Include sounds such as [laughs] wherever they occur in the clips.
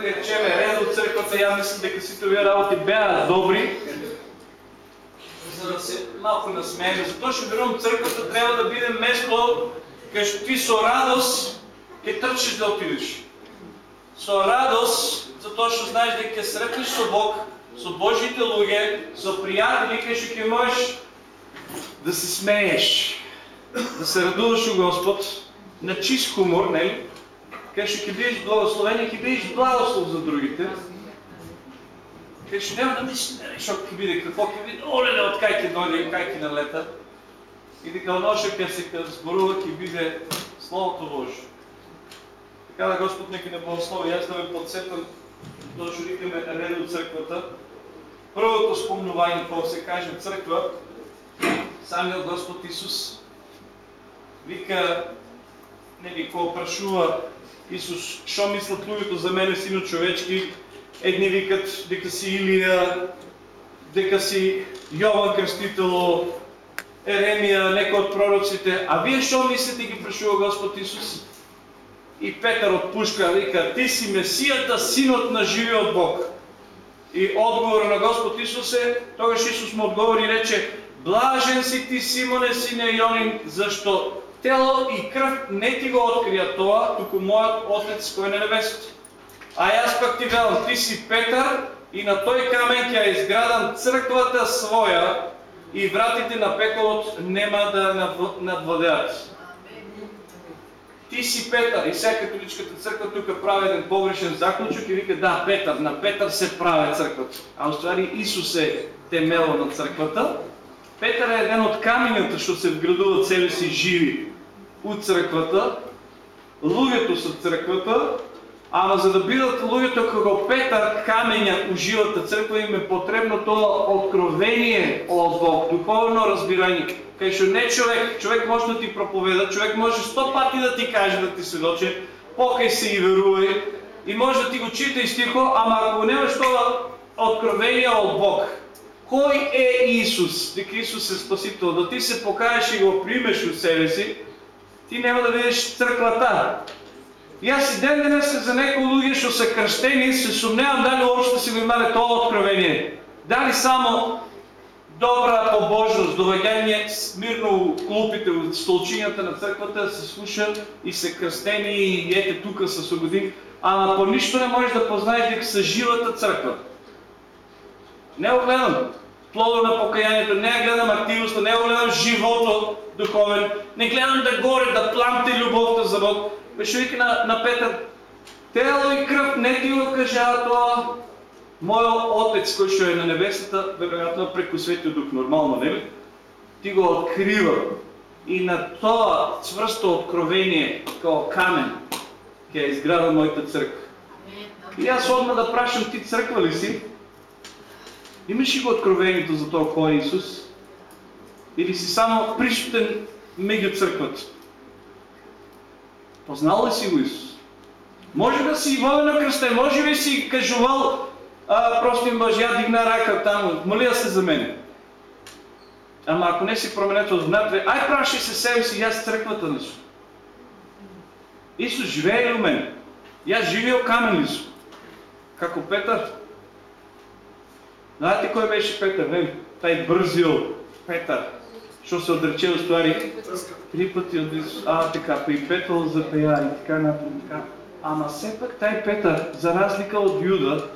ред от църквата, ја мислам дека сите овие работи беа добри, за да се малко насмееме. Затоа што верувам црквата трябва да биде место кај што ти со радост ќе трчиш да отидеш. Со радост, затоа што знаеш дека ќе сретнеш со Бог, со Божите луѓе, со пријатели кај што ќе можеш да се смееш, да се радуваш у Господ, на чист хумор, нели? Што ќе бидеш благословен и ќе бидеш благослов за другите. Кај што нема да мислиш, што ќе биде, какво ќе биде, оле, од кај ќе дојде и кај ќе налета. И дека оноше кај се зборува ќе биде Словото Божие. Така да Господ нека не благослови. Аз да ме подсетам, тоа што викаме ред од црквата. Првото спомнување кога се каже црква, самиот Господ Исус вика, нели, кога прашува Исус, што мислат луѓето за мене, сино човечки, едни викат дека си Илија, дека си Јован Крститело, Еремија, некои од пророците, а вие што мислите ги прашува Господ Исус? И Петър отпушка, вика, ти си Месията, синот на живиот Бог. И одговор на Господ Исус е, тогаш Исус му отговори и рече, блажен си ти Симоне, сине Йонин, защо тело и кръв не ти го открия това, туку моят Отец, кой е на небесите. А аз пък ти велам, ти си Петър и на той камен тя е изградан църквата своя и вратите на пеколот нема да надвладеят. Ти си Петър и сега католическата църква тук прави един погрешен заключок и вика да, Петър, на Петър се прави църквата. А в стvari Исус е темело на църквата. Петър е един от каменята, що се вградуват себе си живи от църквата. Луѓето са църквата, ама за да бидат луѓето како Петър камења у живата църква им е потребно тоа откровение от Бог, духовно разбирање. Кај што не човек, човек може да ти проповеда, човек може сто пати да ти каже да ти сведочи, покај се и верувај, и може да ти го чита и стихо, ама ако немаш тоа откровение от Бог, кой е Исус? Дека Исус е Спасител, да ти се покажеш и го примеш от себе си, ти няма да видиш църквата. И аз и ден денес за некои луѓе што се кръстени, се сумневам дали още си го имале тоа откровение. Дали само добра побожност, доведение смирно у клупите, у столчинята на църквата, се слуша и се кръстени и ете тук са свободим, ама по нищо не можеш да познаеш дека са живата църква. Не го гледам плода на покаянието, не гледам активността, не гледам живото духовен, не гледам да горе, да пламте любовта за Бог. Беше вика на, на Петър, тело и кръв не ти го кажа това, моят отец, който е на небесата, вероятно преко Светия Дух, нормално, не ли? Ти го открива. И на това свръсто откровение, като камен, ке е изграда моята църква. И аз одна да прашам, ти църква ли си? Имаш ли го откровението за това кой е Исус? Или си само пришутен мега църквата? Познал ли си го Исус? Може да си воден на кръста, може би си кажувал а, просто им мъжя дигна рака там, моля се за мене. Ама ако не си променете от внатре, ай праши се себе си, аз църквата на Исус. Исус живее у мен? Аз живеел камен ли съм? Како Петър? Знаете кой беше Петър? Не, тай бързил Петър. Що се отрече от ствари? Три пъти от. А, така, при Петър запея и така напред. Така. Ама все пак тай Петър, за разлика от Юда,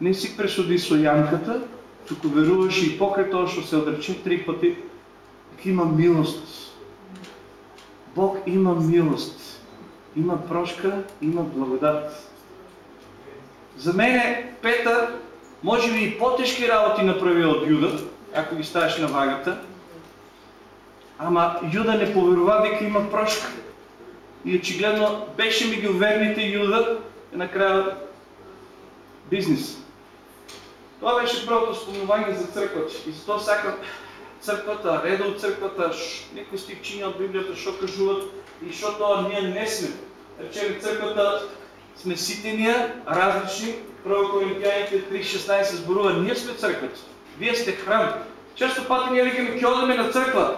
не си пресуди со янката, тук веруваш и покрай тоа што се отрече три пъти, има милост. Бог има милост. Има прошка, има благодат. За мене Петър може би и по-тежки работи направи от Юда, ако ги ставиш на вагата. Ама Юда не поверува дека има прошка. И очигледно беше ми ги уверните Юда и накрая бизнес. Това беше първото спомнувание за църквата. И зато всяка църквата, реда от църквата, някои стихчини от Библията, що кажуват и защото ние не сме. Речем, църквата сме ситения, различни. Първо Коринтияните 3.16 сборува, ние сме църквата. Вие сте храм. Често пъти ние викаме, ке на църква.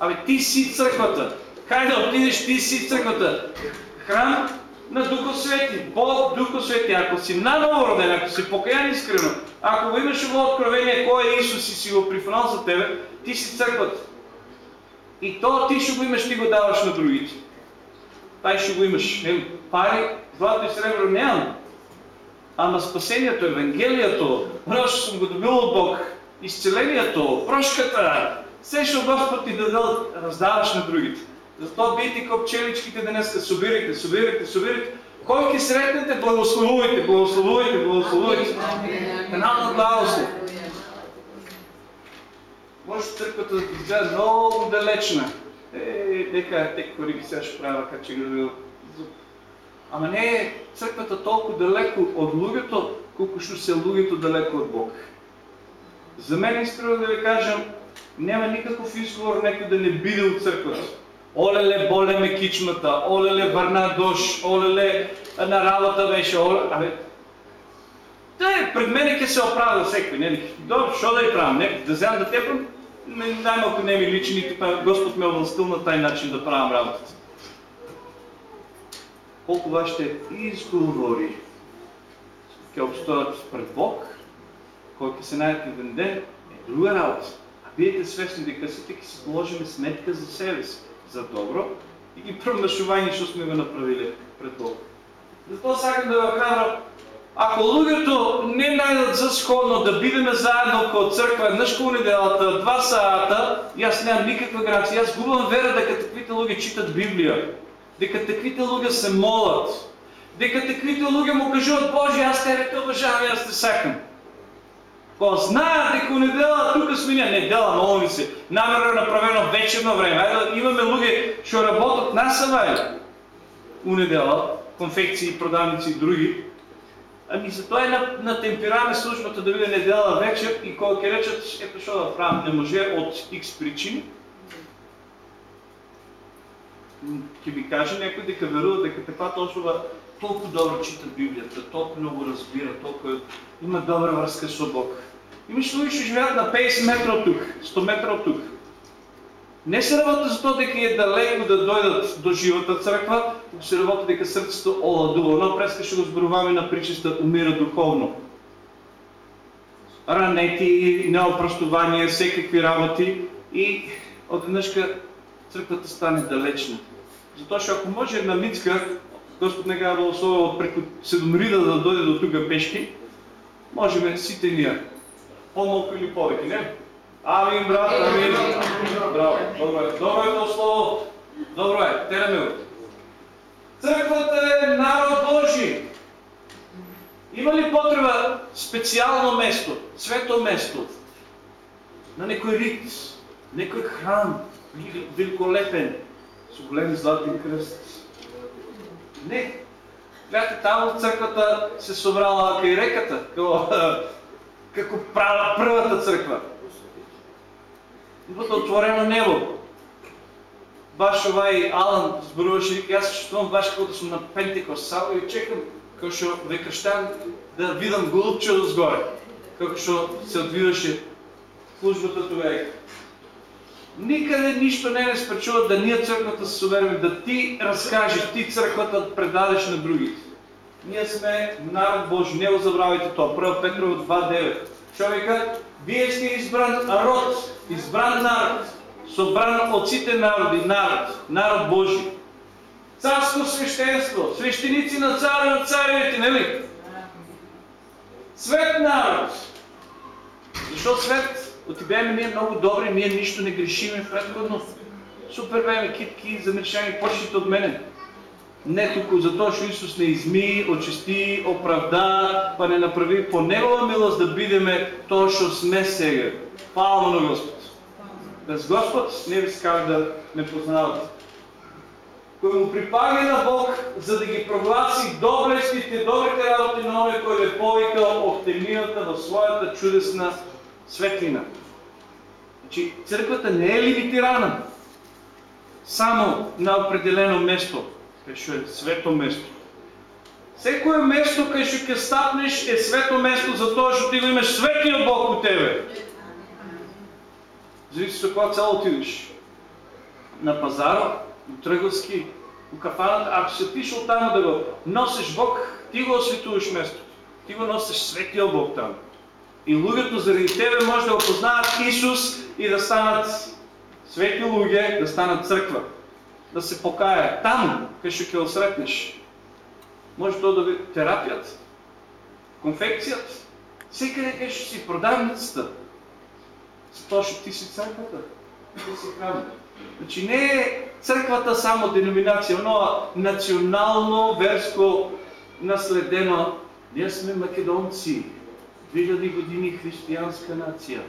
Абе, ти си църквата. Хай да отидеш, ти си църквата. Храм на Духа Свети. Бог, Духа Свети, ако си наново роден, ако си покаян искрено, ако го имаш в откровение кой е Исус и си го прифнал за тебе, ти си църквата. И то ти ще го имаш, ти го даваш на другите. Тай ще го имаш. Не, пари, злато и сребро нямам. Ама спасението, Евангелието, просто съм го добил от Бог. Изцелението, прошката, все ще Господ ти да раздаваш на другите. Затова бийте копчеличките днес, събирайте, събирайте, събирайте. Кой ки срещнете, благословуйте, благословуйте, благословуйте. Една благослов. Може църквата да ти изгледа много далечна. Е, дека, тек кориги сега ще правя, как че го Ама не е църквата толкова далеко от лугето, колко ще се лугето далеко от Бог. За мен искрено да ви кажем, няма никакъв изговор някой да не биде от църквата. Олеле, боле ме кичмата, олеле, върна дощ, олеле, на работа беше, оле... Абе, е, пред мене ке се оправя всеки, не Добре, що да я правя? Не, да вземам да тепам, най-малко не ми личи, Господ ме е на taj начин да правям работата. Колко вашите изговори ке обстоят пред Бог, кой ке се найдат един ден, е друга работа. А вие свестни дека сите ке си положим сметка за себе си за добро и ги промашување што сме го направили пред Бог. Затоа сакам да го кажам, ако луѓето не најдат за сходно да бидеме заедно како црква еднаш кога неделата, два сата, јас немам никаква гаранција. Јас губам вера дека таквите луѓе читат Библија, дека таквите луѓе се молат, дека таквите луѓе му кажуваат Боже, аз тебе те обожавам, аз те сакам. Ко знаят дека недела тука сме ние, недела, ви се, намерно е направено вечерно време. Ајде, имаме луѓе што работат на савај у недела, конфекции, продавници и други. Ами затоа е на, на темпераме службата да биде недела вечер и кога ќе речат, ето што да правам, не може од X причини, ќе ви каже некој дека верува дека таквата особа толкова добро чита Библията, толкова много разбира, толкова има добра връзка с Бог. Имаш луѓе што живеят на 50 метра от тук, 100 метра от тук. Не се работи за тоа дека е далеко да дойдат до живата църква, тук се работи дека сърцето оладува. Но преска ще го зборуваме на причеста умира духовно. Ранети, неопростование, всекакви работи и отведнъжка църквата стане далечна. Затоа што ако може една мицка Господ нека да благослови от преко Седомрида да дойде до тук пешки, можем сите ние. По-малко или повече, не? Амин, брат, амин. Браво, добро е. Добро е то слово. Добро е, тераме Църквата е народ Божий. Има ли потреба специално место, свето место, на некой рит, некой храм, великолепен, с големи златен кръст? Не. Гледате, там от църквата се събрала кај реката, [laughs] како, како права, првата църква. Идват отворено небо. Баш овај Алан зборуваше, вика, аз чувствувам баш како да съм на Пентекост, само и чекам, како што ве кръщам, да видам голубче сгоре, како што се одвиваше службата тогава. Никъде нищо не е спречува да ние църквата се сувериме, да ти разкажеш, ти църквата да предадеш на другите. Ние сме народ Божий, не го забравяйте това. 1 Петрово 2.9. Човека, вие сте избран род, избран народ, събран от сите народи, народ, народ Божий. Царско свещенство, свещеници на царя на царевете, нали? Свет народ. Защо свет? Отиваме ние много добри, ние нищо не грешиме предходно. Супер беме, китки, замешани, почните от мене. Не тук, затоа што Исус не изми, очисти, оправда, па не направи по Негова милост да бидеме тоа што сме сега. Хвала на Господ. Без Господ не би скали да ме познават. Кој му припаги на Бог, за да ги прогласи доблестите, добрите работи на оне кој е повикал от темнината в своята чудесна светлина. Значи, църквата не е лимитирана само на определено место, където е свето место. Всеко е место, където ще стапнеш, е свето место, за това, защото ти имаш светия Бог от тебе. Зависи с каква цел отидеш. На пазара, у тръгълски, у кафаната, ако си отишъл там да го носиш Бог, ти го осветуваш место. Ти го носиш светия Бог там. И луѓето заради тебе може да опознаят Исус и да станат свети луѓе, да станат църква. Да се покаят там, къде ще ке осретнеш. Може то да би терапията, конфекцията, всекъде къде ще си продавницата. Затова ще ти си църквата. Ти си храм. Значи не е църквата само деноминация, но национално, верско наследено. Ние сме македонци. 2000 години християнска нация.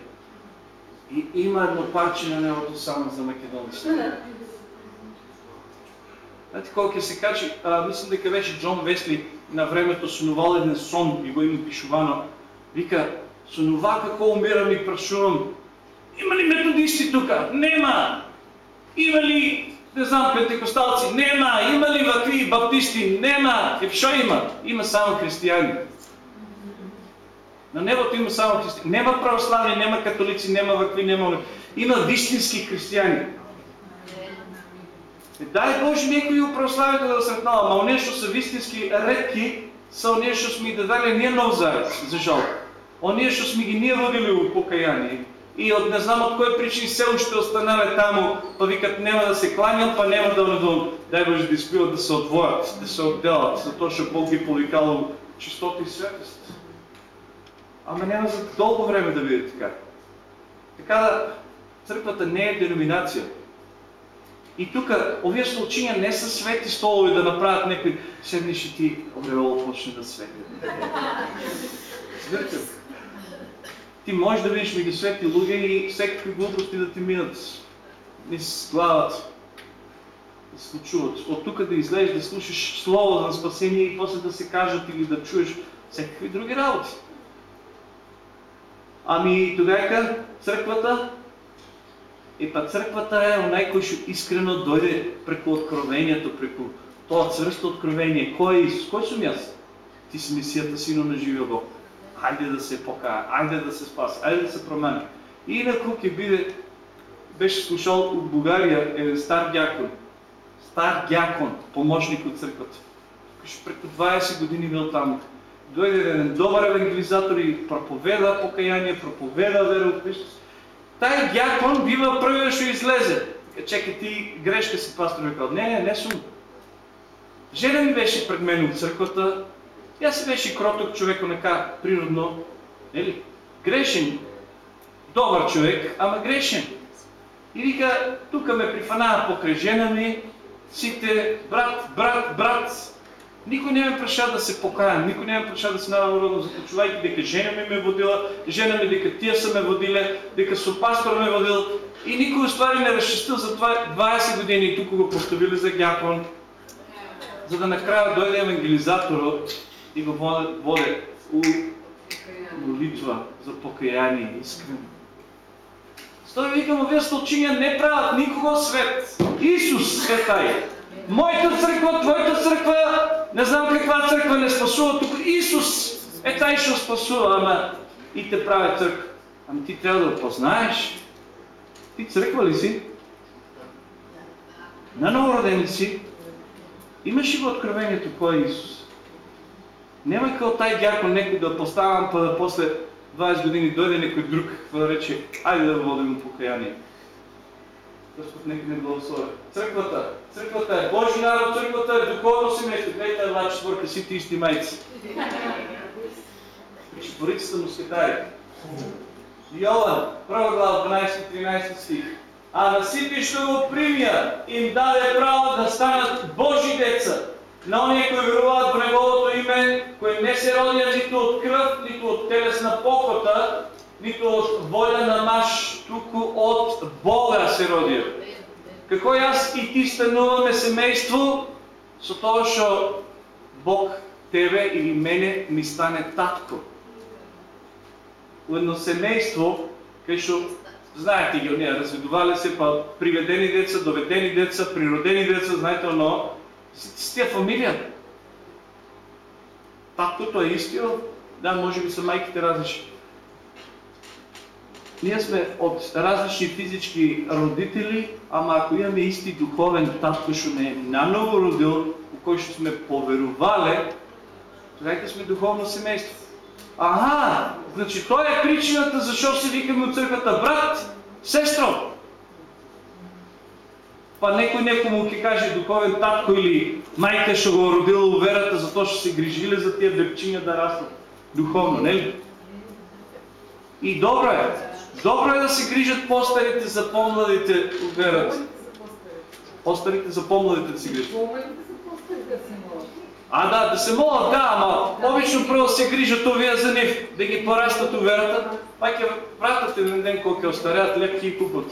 И има едно парче на небото само за македонците. Знаете колко се качи, а, мислам дека беше Джон Весли на времето сонувал един сон и го има пишувано. Вика, сонува како умирам и прашувам, има ли методисти тука? Нема! Има ли, не знам, пентекосталци? Нема! Има ли вакви баптисти? Нема! И що има? Има само християни. На небото има само християни. Нема православни, нема католици, нема вакви, нема... Има вистински християни. Е, дай Боже некои у православието да сретнава, ама што са вистински редки, са оние што сме дадали ние нов заец, за жал. Оние што сме ги ние водили у покаяние. И от не знам от кой причини все още останале тамо, па викат няма да се кланят, па няма да надон. Дай Боже да изпиват да се отвоят, да се отделят, затоа що Бог ги повикал чистота и святост. Ама няма за дълго време да види така. Така да, църквата не е деноминация. И тук, овие случаи не са свети столове да направят някой, седнеш и ти, ореол почне да свети. Разбирате Ти можеш да видиш меги свети луѓе и всекакви глупости да ти минат низ главата. Да се случуват. От тук да излезеш, да слушаш слово за спасение и после да се кажат или да чуеш всякакви други работи. Ами тогава църквата и па църквата е онай кој што искрено дойде преку откровението, преку тоа цврсто откровение. Кој е Исус? Кој сум јас? Ти си Месијата, сино на живиот Бог. Хајде да се покая, ајде да се спаси, ајде да се промени. И инаку ќе биде, беше слушал у Бугарија еден стар дјакон, стар дјакон, помощник од црквата. Кај преку 20 години бил таму. Дојде еден добар евангелизатор и проповеда покаяние, проповеда вера Taj дякон бива првиот што излезе. Чекай ти грешка си пастор викал. Не, не, не сум. Жена ми беше пред мен от църквата. Тя си беше кроток човек, онака природно. Нели? Грешен. Добър човек, ама грешен. И вика, тук ме прифана покрай жена ми, сите, брат, брат, брат, никой не ме преша да се покаям, никой не ме преша да се народно започувайки дека жена ми ме водила, жена ми дека тия са ме водиле, дека со пастор ме водил и никой ствари не разчистил за това 20 години и тук го поставили за гякон, за да накрая дойде евангелизаторът и го воде у молитва за покаяние искрено. Стой викам, вие столчиня не правят никого свет. Исус е. Моята църква, твоята църква, не знам каква църква не спасува тук. Исус е тай ще спасува, ама и те прави църква. Ами ти трябва да познаеш. Ти църква ли си? На новороден си. Имаш ли го откровението кой е Исус? Нема като тай дякон некой да поставям, па да после 20 години дойде някой друг, да рече, айде да водим покаяние. Господ нека не благослови. Църквата. Църквата е Божи народ, църквата е духовно семейство. Гледайте една четвърка си исти майци. Четворицата мускетари. Йован, първа глава, 12-13 стих. А на сите, що го примя, им даде право да станат Божи деца. На оние кои веруват в Неговото име, кои не се родят нито от кръв, нито от телесна похота, нито от воля на маш, туку от Бога се роди. Како аз и ти стануваме семейство, со тоа што Бог тебе или мене ми стане татко. У едно семейство, кај што знаете ги, оние разведувале се, па приведени деца, доведени деца, природени деца, знаете оно, с тия фамилија. Таткото е истиот, да, може би са майките различни. Ние сме от различни физички родители, ама ако имаме исти духовен татко, що не е наново родил, по който сме поверували, тогава сме духовно семейство. Ага, значи той е причината защо се викаме от църквата брат, сестро. Па некой некому ке каже духовен татко или майка ще го родила верата, зато ще се грижили за тия бебчиня да растат духовно, не ли? И добро е. Добро е да се грижат по-старите за по-младите верата. По-старите за по-младите да се грижат. А да, да се молят, да, ама обично първо се грижат овия за нив, да ги порастат уверата, пак я пратят един ден колко остарят лепки и купат.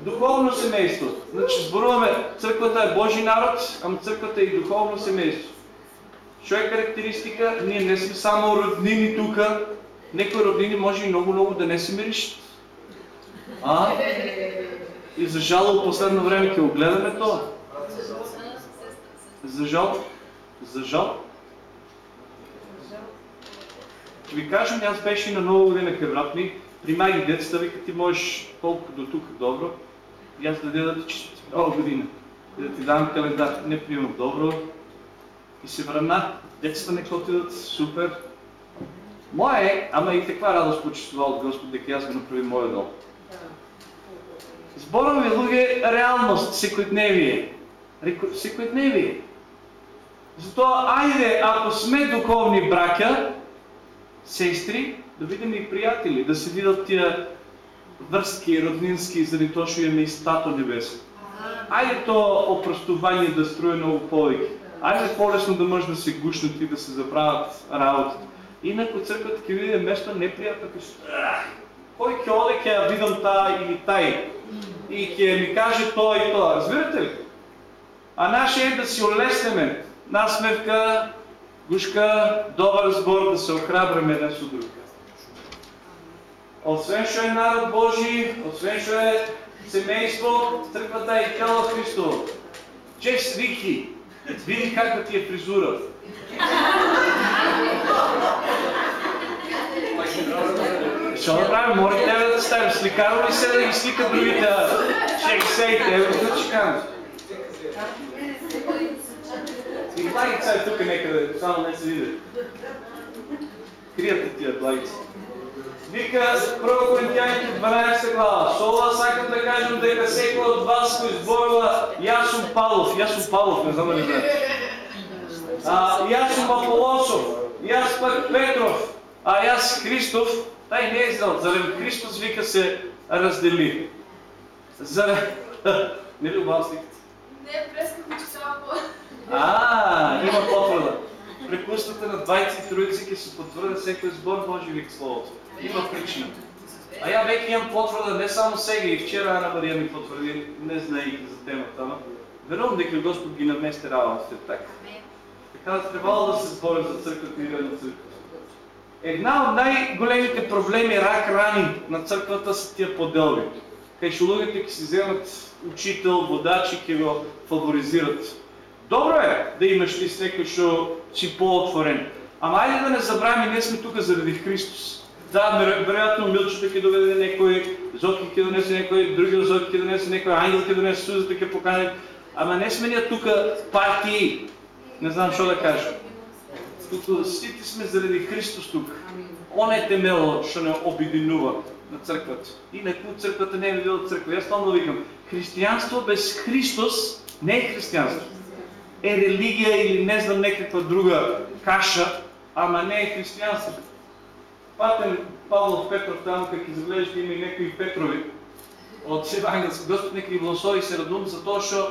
Духовно семейство. Значи сборуваме, църквата е Божи народ, ама църквата е и духовно семейство. Що е характеристика? Ние не сме само роднини тук. Некои роднини може и много-много да не се миришат. А? И за жало последно време ќе огледаме това. За жал. За жал. Ще ви кажем, аз беше на нова година кевратни, примай ги децата, вика ти можеш колко до тук добро, и аз да да ти честити нова година. И да ти дам календар, не приемам добро. И се върна, децата не отидат, супер. Моя е, ама и каква радост почувства от Господ, дека аз го направи моя дом. Зборови луѓе реалност, секојдневие. Секојдневие. Затоа, ајде, ако сме духовни браќа, сестри, да видим и приятели, да се видят тия връзки, роднински, заради тоа што имаме и стато небесно. Ајде то опростување да струе повеќе. Ајде по-лесно да може да се гушнат и да се забравят работата. Инако църквата ќе види место неприятно, кој ќе оде ќе ја видам таа или тај и ќе ми каже тоа и тоа. Разбирате ли? А наше е да си олеснеме насмевка, гушка, добър сбор, да се охрабраме един с друг. Освен що е народ Божий, освен що е семейство, църквата е тяло Христово. Чест Вики, види каква ти е фризура. Що да правим? Моля тебе да ставим сликаро ли се да ги слика другите? Чек сейте, ево, значи канам. И благица е тук некъде, само не се види. Крият тия благици. Вика 1 Коринтияните 12 глава. Сола сакам да кажем дека секој от вас кој зборува јас сум Павлов, јас сум Павлов, не знам дали знаете. А, јас јас пак Петров, а јас Христов, тај не е знал, заради Христос вика се раздели. Заради... [laughs] Не ли убав сликата? Не, пресках че само по... А, има потвърда. При кустата на 23 ки се потвърда всеки сбор Божи вик Словото. Има причина. А я веќе имам потвърда не само сега и вчера Ана Мария ми потвърди, не знаейки за темата, но верувам дека Господ ги намести работите така. Така да трябвало да се сбори за църквата и на църквата. Една от най-големите проблеми рак рани на църквата са тия поделби. Кай шулугите ки си вземат учител, водачи, ки го фаворизират. Добро е да имаш ти с некој што си по-отворен. Ама айде да не забравяме, ние сме тук заради Христос. Да, вероятно Милчето ќе доведе некој, Зотки ќе донесе некој, други Зотки ќе донесе некој, Ангел ќе донесе Сузата ќе покани. Ама не сме ние тук партии. Не знам што да кажа. Туку сите сме заради Христос тук. Он е темело што не обединува на църквата. Инаку църквата не е била църква. Аз само викам, християнство без Христос не е християнство е религия или не знам някаква друга каша, ама не е християнство. Патен Павлов Петров там, как изглежда има и някои Петрови от Евангелски Господ, нека ги благослови се радум за това, що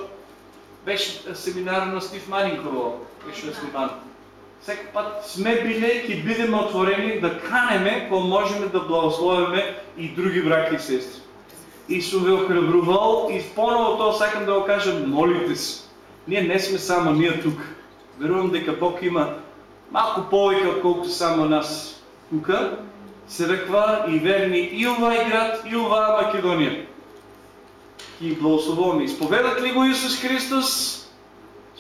беше семинар на Стив Манинково, беше сниман. Всеки път сме били и бидеме отворени да канеме, ако можем да благословиме и други браки и сестри. И съм ви охрабрувал и поново то сакам да го кажа, молите се. Ние не сме само ние тук. Верувам дека Бог има малко повече, отколкото само нас тук. Църква и верни и овај град, и оваа Македония. И благословуваме. Изповедат ли го Исус Христос?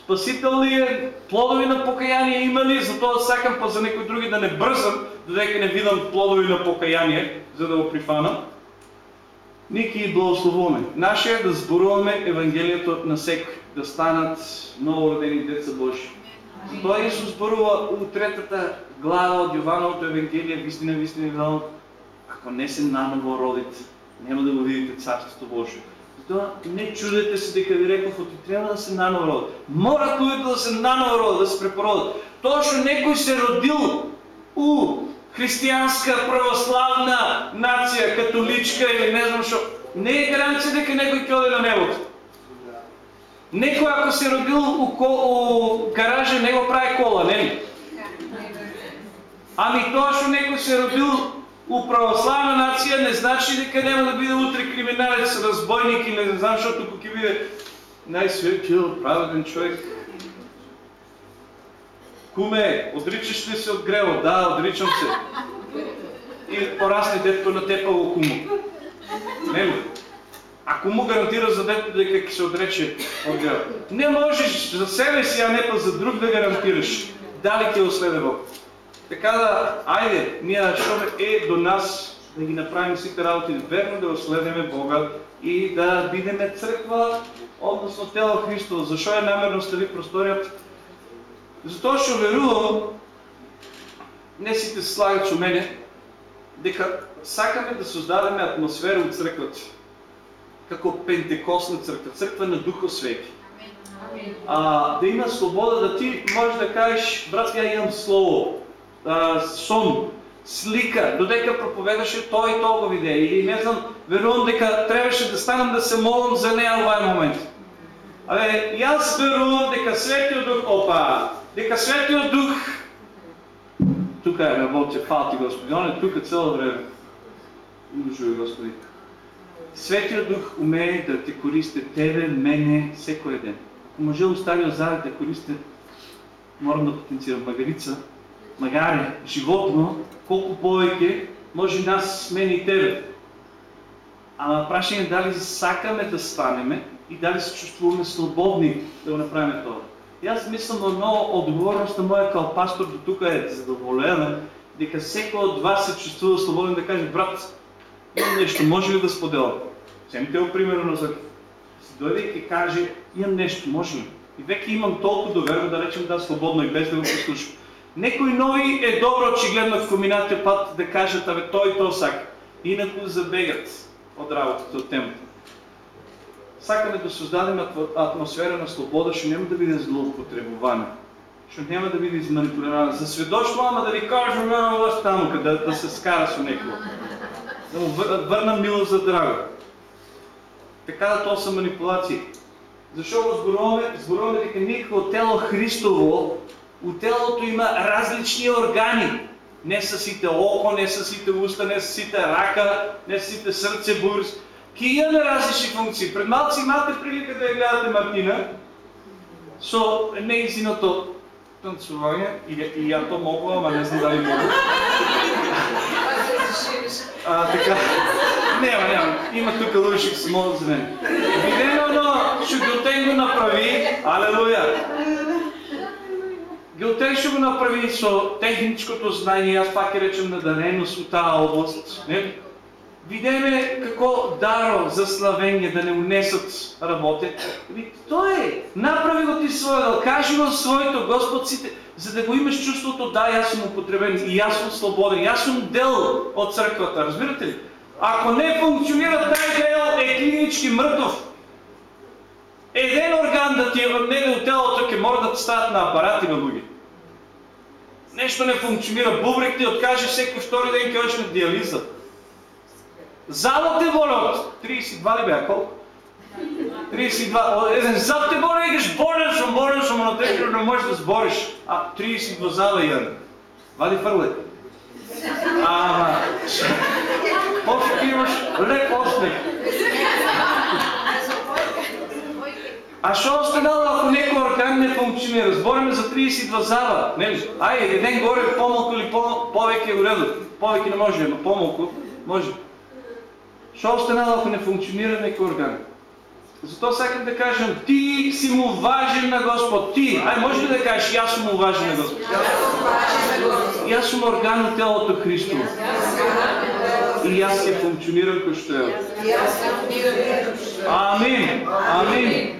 спасител ли е, плодови на покаяние има ли, затова сакам па за некои други да не бързам, додека не видам плодови на покаяние, за да го прифанам. Ники и благословуваме. Наше е да зборуваме Евангелието на всеки, да станат новородени деца Божи. Той Исус зборува у третата глава от Йовановото Евангелие, вистина, вистина, вистина, ако не се наново родите, няма да го видите Царството Божие. Затова не чудете се дека ви реков, оти трябва да се наново родят. Морат луѓето да се наново родят, да се препородят. Тоа што некој се родил у християнска православна нация, католичка или не знам што, не е гаранция дека некој ќе оде на небото. Некој ако се родил у, ко, у гаража, не го прави кола, не ли? Ами тоа што некој се родил у православна нација не значи дека нема да биде утре криминалец, разбойник или не знам што туку ќе биде најсветиот праведен човек. Куме, одричаш ли се от грево? Да, отричам се. И порасне детето на тепа го кумо. Нема. Ако му гарантира за детето дека ќе се отрече от грево. Не можеш за себе си, а не па за друг да гарантираш. Дали ќе го следе Бог. Така да, айде, ние што е до нас да ги направим сите работи верно, да го следеме Бога и да бидеме црква, односно тело Христово. Зашо е намерно стави просторијата? Затоа што верувам, не сите слагат со мене, дека сакаме да создадеме атмосфера од црквата. Како пентекостна црква, црква на Духов Свети. А, да има слобода да ти можеш да кажеш, брат, ја имам слово, а, сон, слика, додека проповедаше той и тоа го виде. Или не знам, верувам дека требаше да станам да се молам за нея овај момент. Абе, јас верувам дека Светиот Дух, опа, дека Светиот Дух, тука е работи, фала ти Господи, он е тука цело време. Ужуј Господи. Светиот Дух умее да те користи тебе, мене, секој ден. Ако може остави озади да користи, морам да потенцирам магарица, магаре, животно, колку повеќе може нас, мене и тебе. Ама прашање е дали сакаме да станеме и дали се чувствуваме слободни да го направиме тоа. И аз мислам едно отговорността моя као пастор до тук е задоволена, дека секој од вас се чувствува слободен да каже, брат, имам нещо, може ли да споделам? Вземте го примерно за си дойде и каже, имам нещо, може ли? И веќе имам толкова доверно да речем да свободно и без да го послушам. Некои нови е добро очигледно ако минате пат да кажат, абе той то сака. Инако забегат от работата, от темата. Сакаме да создадем атмосфера на слобода, што нема да биде злоупотребувана, што нема да биде изманипулирана. За сведоштво, ама да ви кажем на вас таму, да, да се скара со некој. Да му върна милост за драго. Така да то са манипулации. Защо го зборуваме? Зборуваме дека ние тело Христово, у телото има различни органи. Не са сите око, не са сите уста, не са сите рака, не са сите сърце, бурс. Ки имаме различни функции. Пред малци имате прилика да я гледате Мартина со неизиното танцување и, и ја то могла, ама не знам дали мога. А, така, нема, нема, има тука лушик с мен. Видено што Гилтен го направи, алелуја. Гилтен ще го направи со техничкото знание, аз пак ќе речем надареност у таа област. Не? Видеме како даро за славење да не унесат работе. Тоа е, направи го ти својот, кажи го своето Господ сите, за да го имаш чувството, да, јас сум употребен и јас сум слободен, јас сум дел од црквата, разбирате ли? Ако не функционира тај дел, е клинички мртов. Еден орган да ти е не от телото, ќе мора да стават на апарати на луѓе. Нещо не функционира, бубрек ти откаже всеки втори ден ќе на диализа. Задот те болят. 32 ли колко? 32. Еден зад те боли геш болен съм, болен съм, но те не можеш да сбориш. А 32 зада Ян. Вади фърле. Ама, после имаш лек осмех. А що останало, ако некој орган не функционира? Збориме за 32 зала. Не, ајде, еден горе помалку или по, повеќе у реду. Повеќе не може, но помалку може. Що останало, ако не функционира некој орган? Затова сакам да кажем, ти си му важен на Господ. Ти, ай може ли да кажеш, аз съм му важен на Господ? Аз съм орган от телото Христо. И аз ще функционирам като ще трябва. Амин. Амин.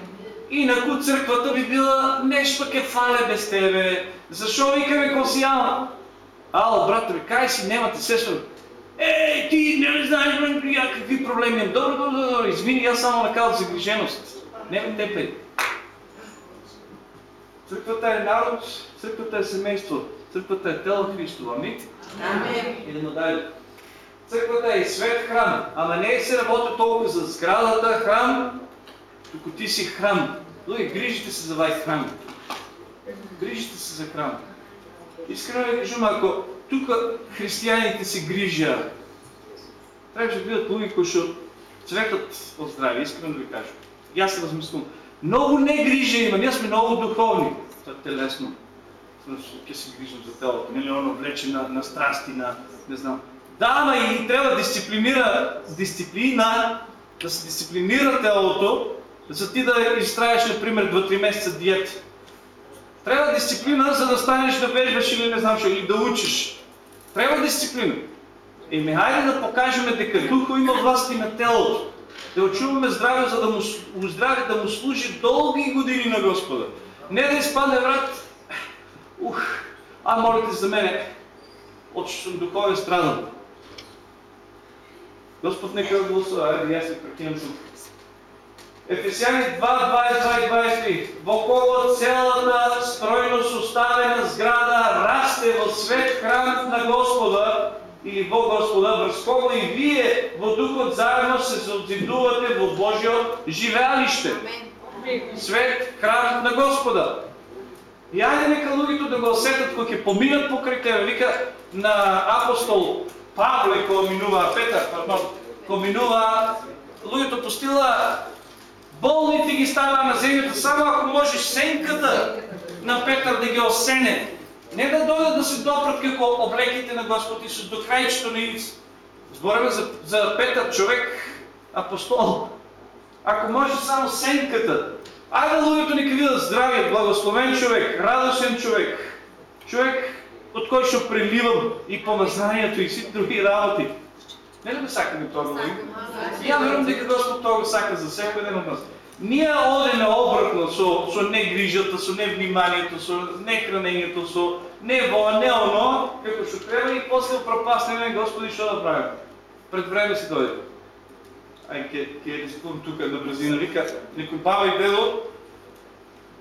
Инако църквата би била нещо пък е фале без тебе. Защо викаме косияна? Ало, брат, бе, кай си, немате сестра. Ей, ти не знаеш я какви проблеми имам. Добре, добре, добре, извини, аз само накал загриженост. Не ме тепай. Църквата е народ, църквата е семейство, църквата е тело Христово. Амин. Идемо далее. Църквата е свет храм, ама не се работи толкова за сградата храм, тук ти си храм. Луи, грижите се за вай храм. Грижите се за храм. Искрено ви кажем, ако тук християните се грижа, трябваше да видят луги, кои ще цветат от здраве, искрено да ви кажа. И аз се размислям. Много не грижа има, ние сме много духовни. Това е телесно. Ке се грижим за телото. Нали оно влече на, на страсти, на не знам. Да, ама и трябва дисциплинира, дисциплина, да се дисциплинира телото, за ти да изтраеш, например, 2-3 месеца диети. Трябва дисциплина, за да станеш да вежбаш или не знам или да учиш. Трябва дисциплина. Еми, хайде да покажем дека духа има власт и на телото. Да очуваме здраве, за да му, здраве, да му служи дълги години на Господа. Не да изпадне врат. Ух, а молите за мене, от съм духовен страдан. Господ нека гласа, айде, аз се прекинам тук. Ефесяни 2, 22 и 23. Около цялата стройност оставена сграда расте в свет храм на Господа или во Господа, врз кого и вие во духот заедно се созидувате во Божио живеалище. Свет храм на Господа. И айде нека луѓето да го осетат кога ќе поминат покрај тебе. Вика на апостол Павле кога минува Петар, пардон, кога минува луѓето постила болните ги става на земята, само ако можеш сенката на Петър да ги осене. Не да дойдат да се допрат како облеките на Господ Исус до крајчето на ивица. Збориме за, за Петър, човек, апостол. Ако може само сенката, айде луѓето нека видат здравият, благословен човек, радостен човек, човек от който ще преливам и помазанието и всички други работи. Не ли го сакаме това да И ја верувам дека Господ тоа го сака за секој ден од нас. Ние одеме обратно со, со негрижата, со невниманието, со нехранението, со не во, не оно, како што треба и после пропаснеме Господи што да правим. Пред време си дојде. Ај, ке, ке рискувам тука на бразина, вика, некој баба и дедо,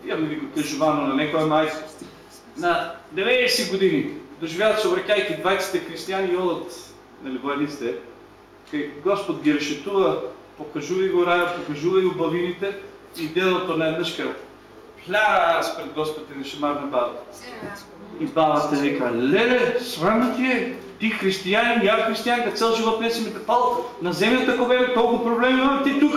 ја ми вика кажувано на некоја мајка, на 90 години доживеат собрекајки 20 християни и одат, нели војниците, Господ ги решетува, покажувај го раја, покажувај го бавините и делото на еднаш кај пляс пред Господ и не шамарна баба. И бабата вика, леле, срамно ти е, ти християнин, ја християнка, цел живот не си ми тъпал на земята, кога е толкова проблеми имам, ти тук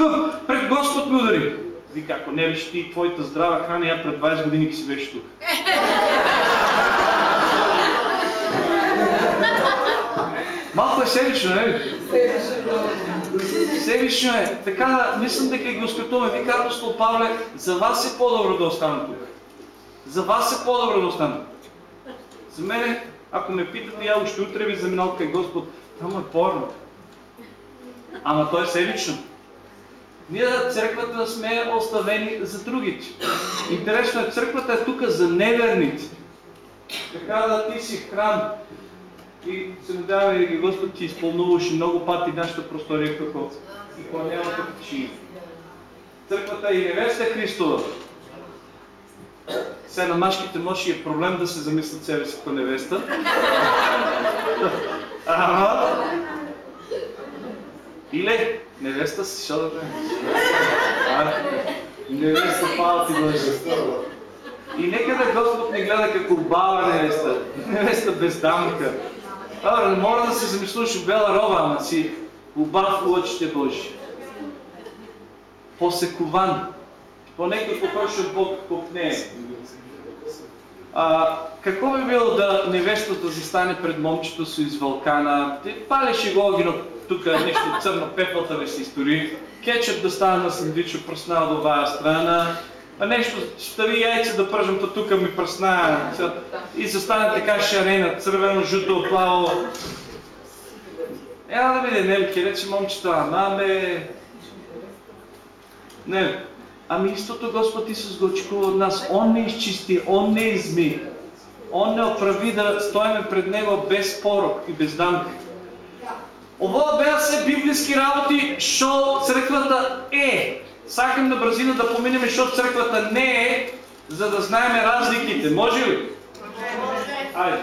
пред Господ ми удари. Вика, ако не беше ти твоята здрава храна, я пред 20 години си беше тук. [laughs] Малко е селично, не ли? Селично е. Така, мислям дека ги успетуваме. Вика апостол Павле, за вас е по-добро да остана тук. За вас е по-добро да остана. За мене, ако ме питате, я още утре ви заминал кай Господ, там е порно. Ама то е селично. Ние църквата сме оставени за другите. Интересно е, църквата е тук за неверните. Така да ти си храм, и се надяваме дека Господ ти изпълнуваше много пати нашата простория како и няма како чи. Църквата и невеста Христова. Сега на машките може е проблем да се замислят себе си като невеста. Ама... Иле, невеста си, що да бе? Невеста пала ти бъде. И нека да Господ не гледа како баба невеста, невеста бездамка. Абе, не мора да се замислуваш в бела роба, ама си убав в очите Божи. Посекован. По некој по кој што Бог копне. А, какво би било да невестата застане пред момчето со из Валкана, те палеше го огино, тук нещо църна пепелта не се изтори, кетчуп да стане на сандвича пръсна от овая страна, а нещо, стави яйца да пръжам, то тук ми пръсна и се стане така шарена, цървено, жуто, плаво. Ела да види, не, ке рече момчета, маме... Не, ами истото Господ Исус го очекува от нас. Он не изчисти, Он не изми. Он не оправи да стоиме пред Него без порок и без дамка. Ова беа се библиски работи, шо църквата е. Сакам на бързина да поминем, шо църквата не е, за да знаем разликите. Може ли? Айде.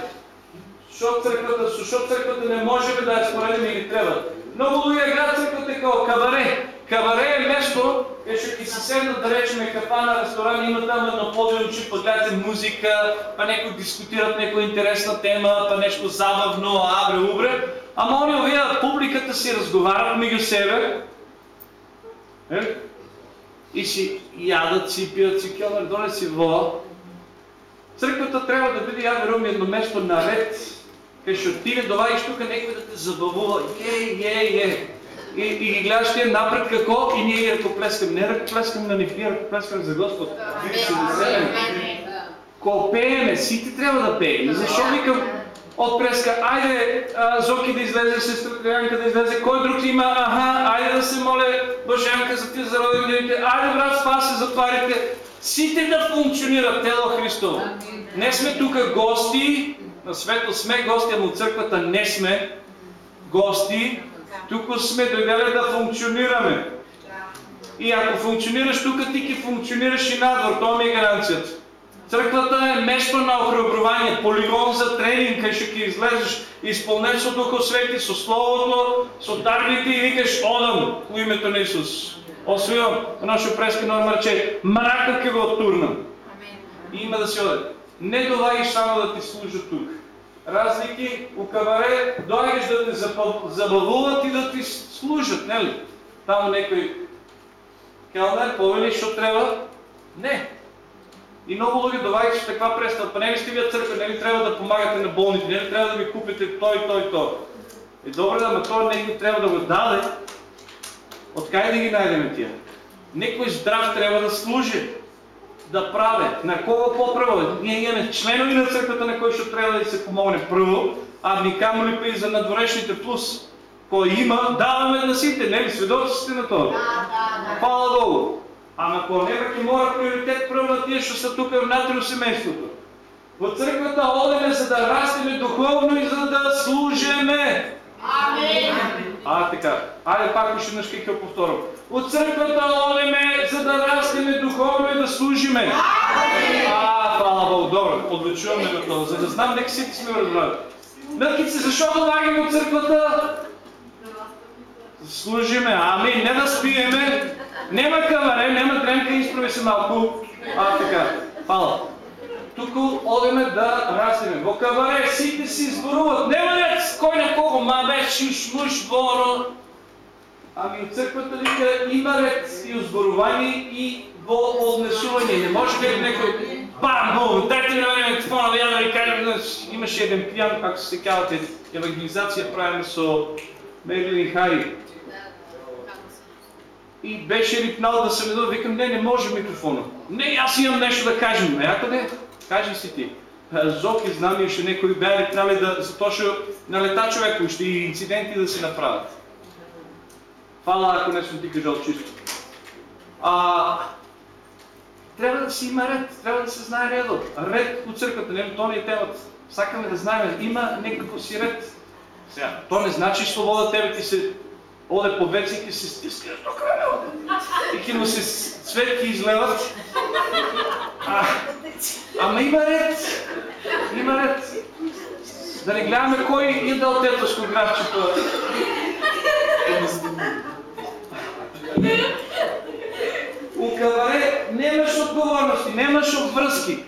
Шо църквата, шо църквата не може да я споредим или трябва. Много луѓе гледат църквата като кабаре. Кабаре е место, къде ще ти се седнат да речем кафа на ресторан, има там едно подиумче, погледате музика, па някои дискутират някоя интересна тема, па нещо забавно, абре, убре. Ама они овие публиката си разговарят меѓу себе. Е? И си ядат си, пият си келнер, доле си во. Църквата трябва да ја верувам, едно место наред, кај ще отиде, довагиш тук некој да те забавува. Е, е, е. И, и ги гледаш тия напред какво и ние ръкоплескам. Не ръкоплескам на них, ние ръкоплескам за Господ. Вие се да Ко пееме, сите трябва да пеем. Защо викам от преска, айде а, Зоки да излезе, сестра Янка да излезе, кой друг има, аха, айде да се моля Божанка за ти за родителите, айде брат спаси затварите. Сите да функционират тело Христово. Не сме тук гости, на свето сме гости, но църквата не сме гости, тук сме дойдели да функционираме. И ако функционираш тук, ти ки функционираш и надвор. Това ми е гаранцията. Църквата е место на охрабрование, полигон за тренинг, къде ще ги излезеш, изпълнен со Духа Свети, со Словото, со дарбите и викаш одам в името на Исус. Освивам нашо преска на мърче, мрака ке го оттурнам. И има да си оде. Не довагиш само да ти служа тук разлики у каваре, дойдеш да те забавуват и да ти служат, нели? Там некој келнер повели што треба? Не. И много луѓе доваѓаш таква представа, па не ли сте вие црква, не ли трябва да помагате на болните, не ли трябва да ви купите той, той, той. И добре, ама той некој трябва да го даде. Откъде да ги найдем тия? Некој здрав трябва да служи да прави. На кого по-право? Ние имаме членови на църквата, на които ще трябва да се помогне първо, а ми камо ли и за надворешните плюс. Кой има, даваме на сите, не ли свидетелствате на това? Да, да, да. Хвала Богу. Ама ако не ти мора приоритет първо тия, ще са тук внатре семейството. В църквата одеме за да растеме духовно и за да служиме. Амин. А, така. Айде пак още веднъж какво повторям. От църквата одеме, за да растеме духовно и да служиме. Амин. А, хвала Богу, добре, отвечуваме на това, за да знам, нека си сме разбрали. Мелкици, защо да от църквата? Служиме, ами, не да спиеме, нема каваре, нема дремка, изправи се малко. А, така, хвала тук одеме да растеме. Во каваре сите си зборуват. Нема рец кой на кого, ма бе шиш, муш, воро. Ами от църквата вика има ред и озборувани и во однесуване. Не може да некој бам, бум, дайте на микрофона, я да ви кажем, имаше един пиян, както се казвате, евангелизация правим со Мерлин Хари. И беше рипнал да се медува, викам, не, не може микрофона. Не, аз имам нещо да кажем. А къде? Кажи си ти. Зоки знам и ще некои бяли нали, да, затоа ще налета човек, ще и инциденти да се направят. Фала, ако не съм ти кажал чисто. А, трябва да си има ред, трябва да се знае редът. Ред от църквата, не, то не е темата. Сакаме да знаем, има някакво си ред. Сега, то не значи свобода тебе ти се оде по веци и се стискаш до края. И ки му се цветки излеват. А, ама има ред. Има ред. Да не гледаме кой е дал тетушко графчето. У каваре нямаш отговорности, нямаш обвръзки.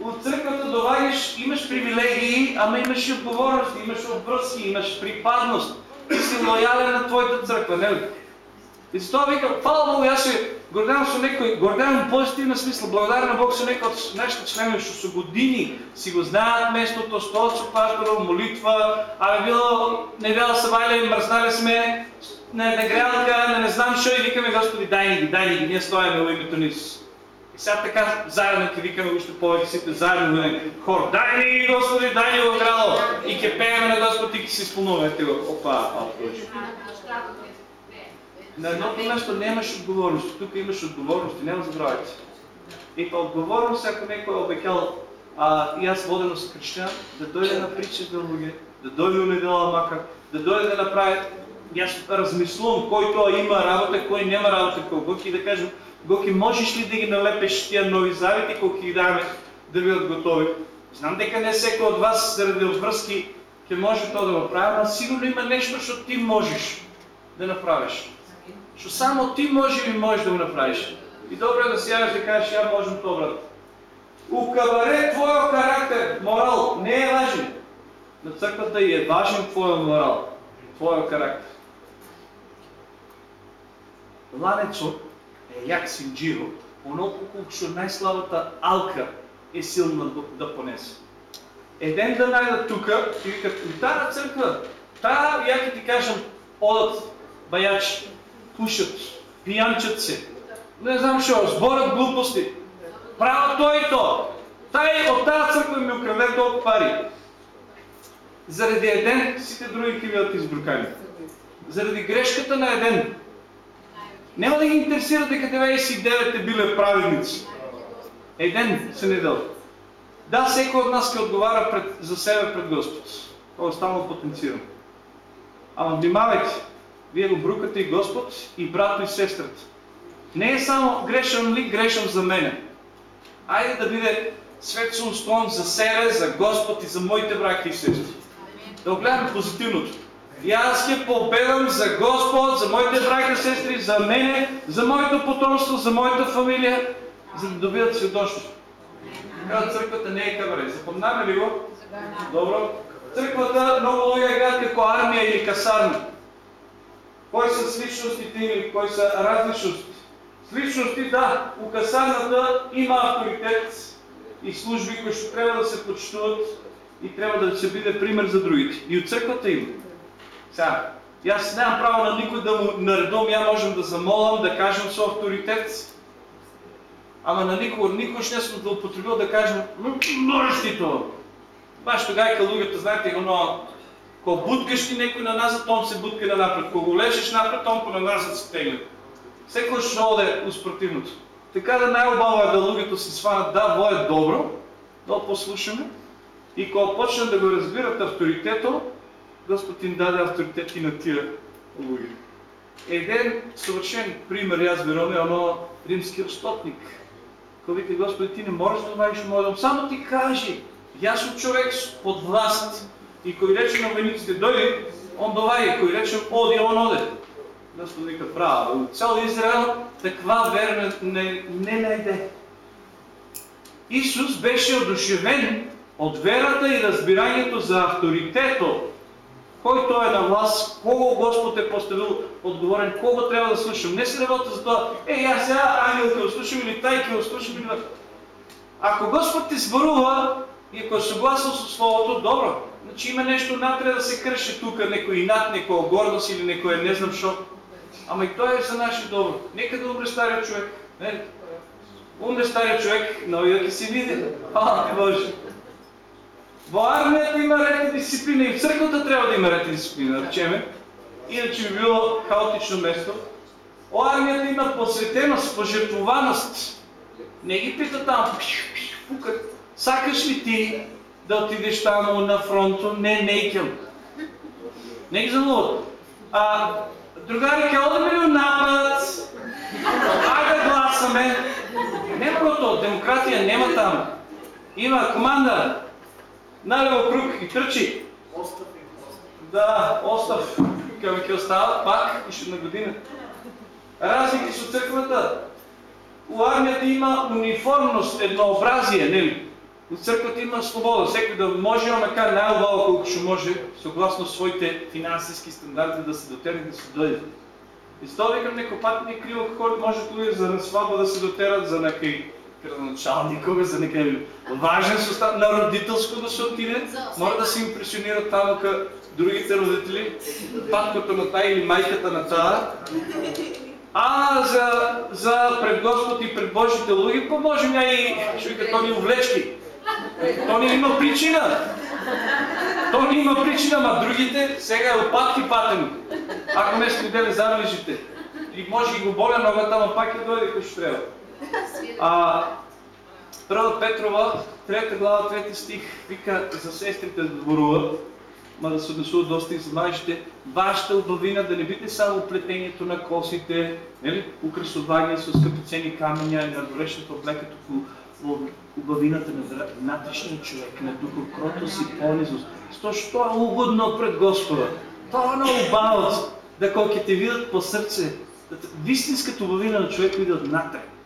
От църквата довагиш, имаш привилегии, ама имаш и отговорности, имаш обвръзки, имаш припадност. Ти си лоялен на твоята църква, не ли? И затова викам, хвала Богу, аз ще гордеам со некој, гордеам в позитивна смисла, благодарен на Бог со некој од нашите членови што со години си го знаат местото, стоат со пасторов, молитва, а било недела се вале, мрзнали сме, на, на грялка, на не знам што и викаме Господи, дай ни ги, дай ни ги, ние стояме во името на Исус. Сега така заедно ќе викаме уште повеќе сите заедно во хор. Дай ни Господи, дай ни го грало. И ќе пееме на Господ и ќе се исполнуваме го. Опа, опа, На едното место немаш отговорност, тук имаш отговорност и няма забравяйте. И па отговорност, ако некој е обекал, а, и аз водено с креща, да дойде на притча луѓе, да дойде у недела мака, да дойде да направи аз размислувам кой то има работа, кой няма работа кой Бог и да кажем, Гоки, можеш ли да ги налепеш тия нови завити, колко ги даваме да бидат готови? Знам дека не всеки от вас заради обвръзки ќе може то да го прави, но сигурно има нещо, що ти можеш да направиш. Що само ти може и можеш да го направиш. И добре да сядаш да кажеш, я можем то, брат. У кабаре твоя характер, морал не е важен. На църквата и е важен твоя морал, твоя характер. Ланецо е як синджиро, оноко колко што најслабата алка е силна да, понесе. Еден да најдат тука и викат, таа црква, таа, ја ќе ти кажам, одат бајачи, пушат, пијанчат се, не знам што, зборат глупости, прават тој и то. Тај од таа црква ми украде толку пари. Заради еден сите други ќе бидат избрукани. Заради грешката на еден няма да ги интересира дека 99 биле праведници. Еден се не дал. Да, всеки от нас ќе отговаря пред, за себе пред Господ. Това останало потенцирам. Ама внимавайте, вие го брукате и Господ, и брато и сестрата. Не е само грешен ли, грешен за мене. Айде да биде свет стон за себе, за Господ и за моите браки и сестри. Да огледаме позитивното. И аз ќе победам за Господ, за моите браки и сестри, за мене, за моето потомство, за моята фамилия, за да добият свидетелство. Така църквата не е кабаре. Запомнаме ли го? Добро. Църквата много луѓе гледат како армия или касарна. Кои са личностите или кои са различности? С личности, да, у касарната има авторитет и служби, които трябва да се почитуват и трябва да се биде пример за другите. И от църквата има. Сега, и аз нямам право на никой да му наредом, я можем да замолам, да кажем со авторитет. Ама на никой, никой ще не съм да употребил да кажем, можеш ти това. Баш тогава луѓето, знаете го, но ко буткаш ти некој на назад, он се бутка на напред. Ко го лежиш напред, он по на назад се тегли. Секој ще оде успротивното. Така да най-убаво е да луѓето се сванат, да, во е добро, да послушаме. И кога почнат да го разбират авторитето, Господ им даде авторитет и на тия луѓе. Еден съвършен пример, аз верувам, е оно римски остотник. Кој вика, Господи, ти не можеш да знаеш моят дом, само ти кажи, јас сум човек под власт. И кој рече на войниците, дойди, он доваѓа, кој рече, оди, он оде. Господ вика, право, цял Израел таква вера не, не найде. Исус беше одушевен от верата и разбирањето за авторитето който е на власт, кого Господ е поставил отговорен, кого трябва да слушам. Не се работа за това, е, аз сега ангел ке слушам или тай ке слушам или Ако Господ ти зборува и ако е съгласен с Словото, добро. Значи има нещо натре да се кръше тук, некој инат, некоја гордост или некој не знам що. Ама и той е за наше добро. Нека да умре стария човек. Не? Умре стария човек, новия да си види. А, Боже. Во армията има ред и дисциплина и в църквата трябва да има ред и дисциплина, речеме. Иначе би било хаотично место. О, армията има посветеност, пожертвованост. Не ги пита там, пукат. Сакаш ли ти да отидеш там на фронто? Не, не икам. Не ги залуват. А, другари, ке одаме ли напад? Ага гласаме. Не прото, демократия нема там. Има команда, Налево круг и тръчи. Остав Да, остав. Към ке остава пак и ще на година. Разлики с църквата. У армията има униформност, еднообразие, нели? У църквата има свобода. Всеки да може, макар най-обало колко ще може, съгласно своите финансовски стандарти да се дотегне да се дойде. И затова викам некои пати не криво како може луѓе за свадба да се дотерат за некој градоначалникова, за некој важен состав, на родителско се отиде, мора да се импресионират таму ка другите родители, таткото на таа или мајката на таа. А за, за пред Господ и пред Божите луѓе, па може ја и, што вика, ни увлечки. То не има причина. То не има причина, ма другите сега е опатки патени. Ако не сте видели забележите. И може и го боля ногата, но пак е дойде като ще трябва. А, Първа Петрова, трета глава, трети стих, вика за сестрите да говорува, ма да се отнесува доста и за младите, вашата убавина да не бите само плетението на косите, нали, украсование с скъпоцени каменя и на горешното облекато убавината на вътрешния човек, на духокротост и понизост. То що е угодно пред Господа. Това е много бавот, да колко те видят по сърце. Вистинската убавина на човека иде отнатре, в сърцето.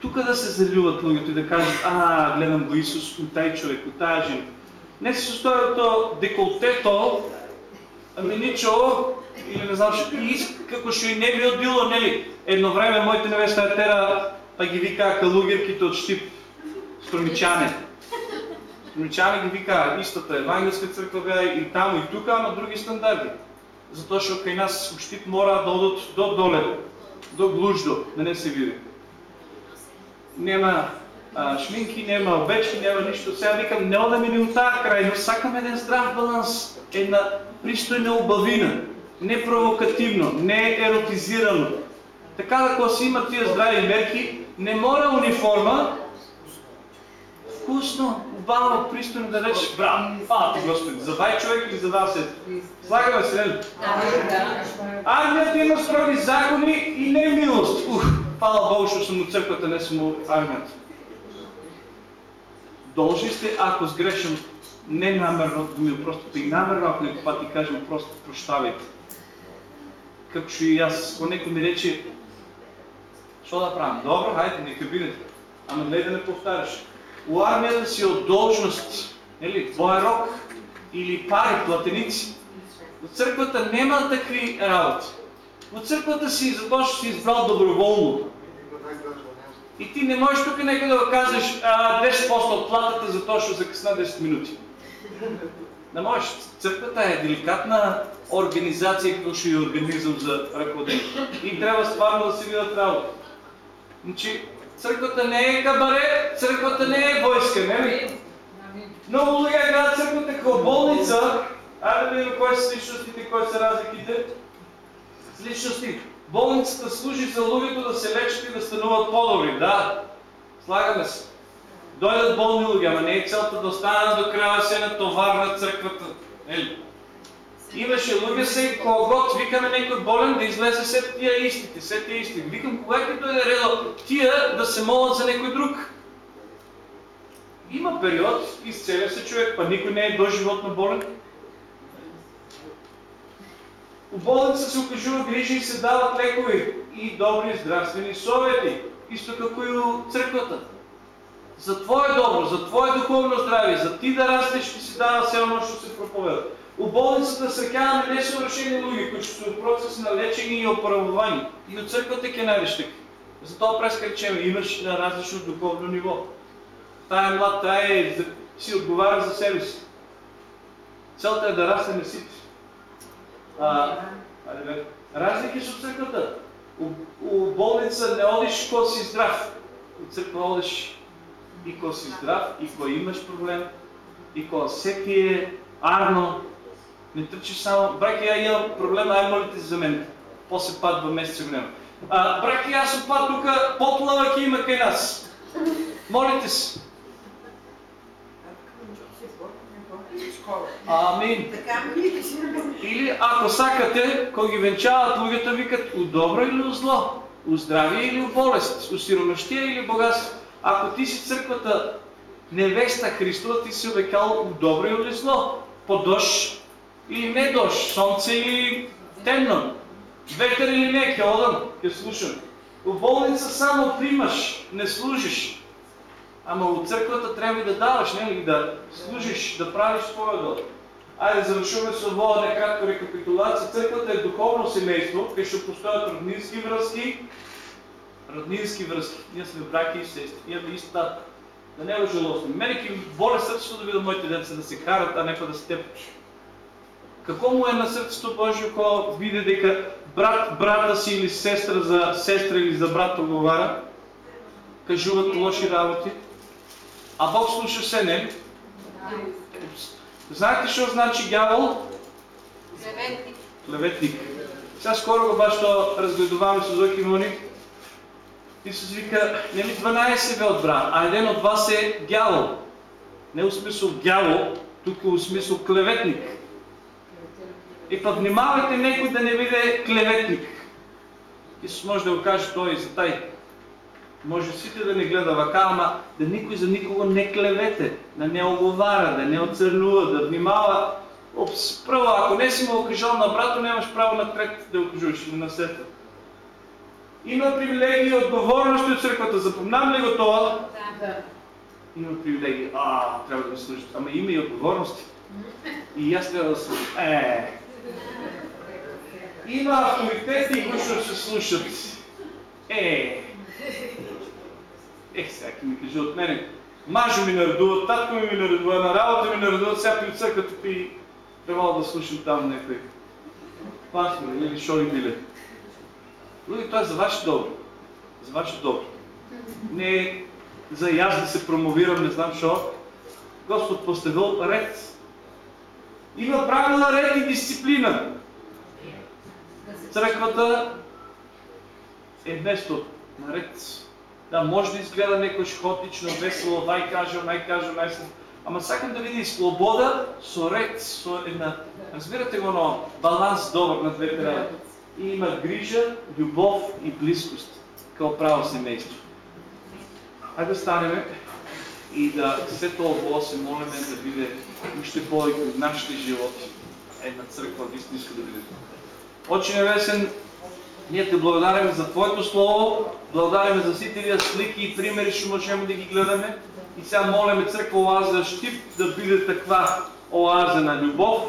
Тук да се залюват луѓето и да кажат, а, гледам го Исус от taj човек, от тая жена. Не се състои от то деколтето, ами ничо, или не знам, и како што и не би било, нели, едно време моите невеста тера па ги вика калугерките от Штип, Струмичане. Струмичане ги вика истата евангелска църква бе и там и тук, ама други стандарти. Затоа што кај нас в Штип мора да одат до доле, до глуждо, да не се види. Нема а, шминки, нема обечки, нема нищо. Сега викам, не ни от тази край, но сакаме един здрав баланс, една пристойна обавина, не провокативно, не еротизирано. Така да ако си има тия здрави мерки, не мора униформа, вкусно, убаво, пристойно да речеш, браво, фала ти Господи, за вай човек или за вас е. Слагаме се? Армията има строги закони и не милост. Ух, фала Богу, що съм от църквата, не съм от армията. Должни сте, ако сгрешам, не намерно, ми просто и намерно, ако не пати кажем, просто прощавайте. Како што и аз, ако некој ми рече, що да правим? Добро, хайде, нека бидете. Ама не да не повтаряш. У армията си от должност, или рок или пари, платеници. От църквата няма такви работи. От църквата си, ще си избрал доброволно. И ти не можеш тук нека да кажеш 10% от платата за то, ще закъсна 10 минути. Не можеш. Църквата е деликатна организация, като ще е организъм за ръководение. И трябва стварно да се видят работа. Значи, църквата не е кабаре, църквата не е войска, не ли? Много луѓе гледат църквата като болница. Айде да видим кои са личностите, кои са разликите. С личности. Болницата служи за луѓето да се лечат и да стануват по-добри. Да, слагаме се. Дойдат болни луѓе, ама не е целта да останат до края се натоварнат църквата. Ели? Имаше луѓе се когот викаме некој болен да излезе се тия истите, се тия исти. Викам кога ќе дойде редо тия да се молат за некој друг. Има период, изцеля се човек, па никой не е доживотно болен. У болница се окажува грижи и се дават лекови и добри здравствени съвети, исто како и у църквата. За твое добро, за твое духовно здраве, за ти да растеш, ти се дава все едно, што се проповеда. У болницата срекаваме несъвършени луѓе, кои са в процес на лечение и оправование. И от църквата ке така. Затова прескречем, имаш на различно духовно ниво. Тая млад, тая е, си отговаря за себе си. Целта е да расте сите. А, разлики от църквата. У, у болница не одиш ко си здрав. У църква одиш и ко си здрав, и ко имаш проблем, и ко всеки е арно, не тръчиш само, браки, я имам проблем, ай молите за мен. После пад два месеца време. А, браки, аз опад тук, поплава има кай нас. Молите се. Амин. Или ако сакате, кога ги венчават, луѓето викат у добро или у зло, у здравие или у болест, у сиромащия или богатство. Ако ти си църквата невеста Христова, ти си обекал у добро или зло, по дощ или не дощ, слънце или темно, ветер или не, ке одам, ке слушам. У болница само примаш, не служиш. Ама от църквата трябва да даваш, не ли да служиш, да правиш своя дел. Айде завършуваме с овоа некратко рекапитулация. Църквата е духовно семейство, къде ще постоят роднински връзки, роднински връзки. Ние сме браки и сестри. Имаме ист тат. Да не е жалостно. Мене ки боля сърцето да видя моите деца да се карат, а не да се тепат. Какво му е на сърцето Божие, ако види дека брат, брата си или сестра за сестра или за брат оговара, кажуват лоши работи, а Бог слуша се не. Знаете що значи дявол? Клеветник. Клеветник. Сега скоро то разгледуваме с Зоки Мони. Исус вика, нели 12 ве от брат, а един от вас е дявол. Не в смисъл дявол, тук в смисъл клеветник. И пък внимавайте некой да не биде клеветник. Исус може да го каже той и за тай. Може всички да не гледа вака, ама да никой за никого не клевете, да не оговара, да не оцърнува, да внимава. Опс, право, ако не си му окажал на брато, нямаш право на трет да окажуваш или на сестра. Има привилегии и отговорности от църквата. Запомнам ли го това? Да. Има привилегии. А, трябва да ми служат. Ама има и отговорности. И аз трябва да съм. Е. Има авторитети, които се слушат. Е. Ех, сега ки ми кажи от мене. Мажо ми наредува, татко ми ми наредува, на работа ми наредува, сега при църквата пи. Трябвало да слушам там някой. Пастор или шо и биле. Други, това е за ваше добро. За ваше добро. Не за и аз да се промовирам, не знам що. Господ поставил ред. Има правила ред и дисциплина. Църквата е место на ред. Да, може да изгледа некој хаотично, весело, най кажа, най кажа, най Ама сакам да види слобода со ред, со една, разбирате го, но баланс добър на двете работи. И има грижа, любов и близкост kao право семейство. Хайде да станеме и да все това се молиме да биде още повече в нашите животи. Една църква истинска да биде. Очень небесен, ние те благодарим за Твоето Слово, благодарим за всички тия слики и примери, що можем да ги гледаме. И сега молиме църква Оаза Штип да биде таква оаза на любов,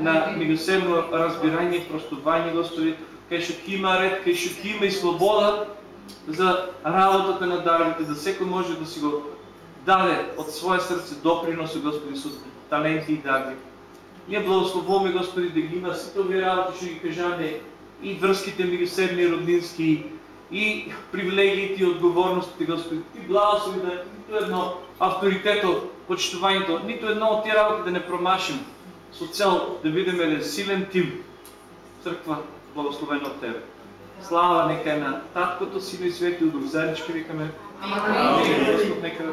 на милосердно разбирание простование, Господи, кај што ќе има ред, кај што ќе има и слобода за работата на дарбите, да всеки може да си го даде от своя сърце доприноса, Господи, с таленти и дарби. Ние благословуваме, Господи, да ги има овие работи, ще ги кажаме, и връзките милосердни, роднински, и привилегиите и отговорностите, Господи. Ти благослови да нито едно авторитето, почитуванието, нито едно от тия работи да не промашим, с цел да видим един силен тим. Църква, благословена от Тебе. Слава нека е на Таткото, Сина и Свети, Дух, заеднички викаме. Амин. Господ нека да.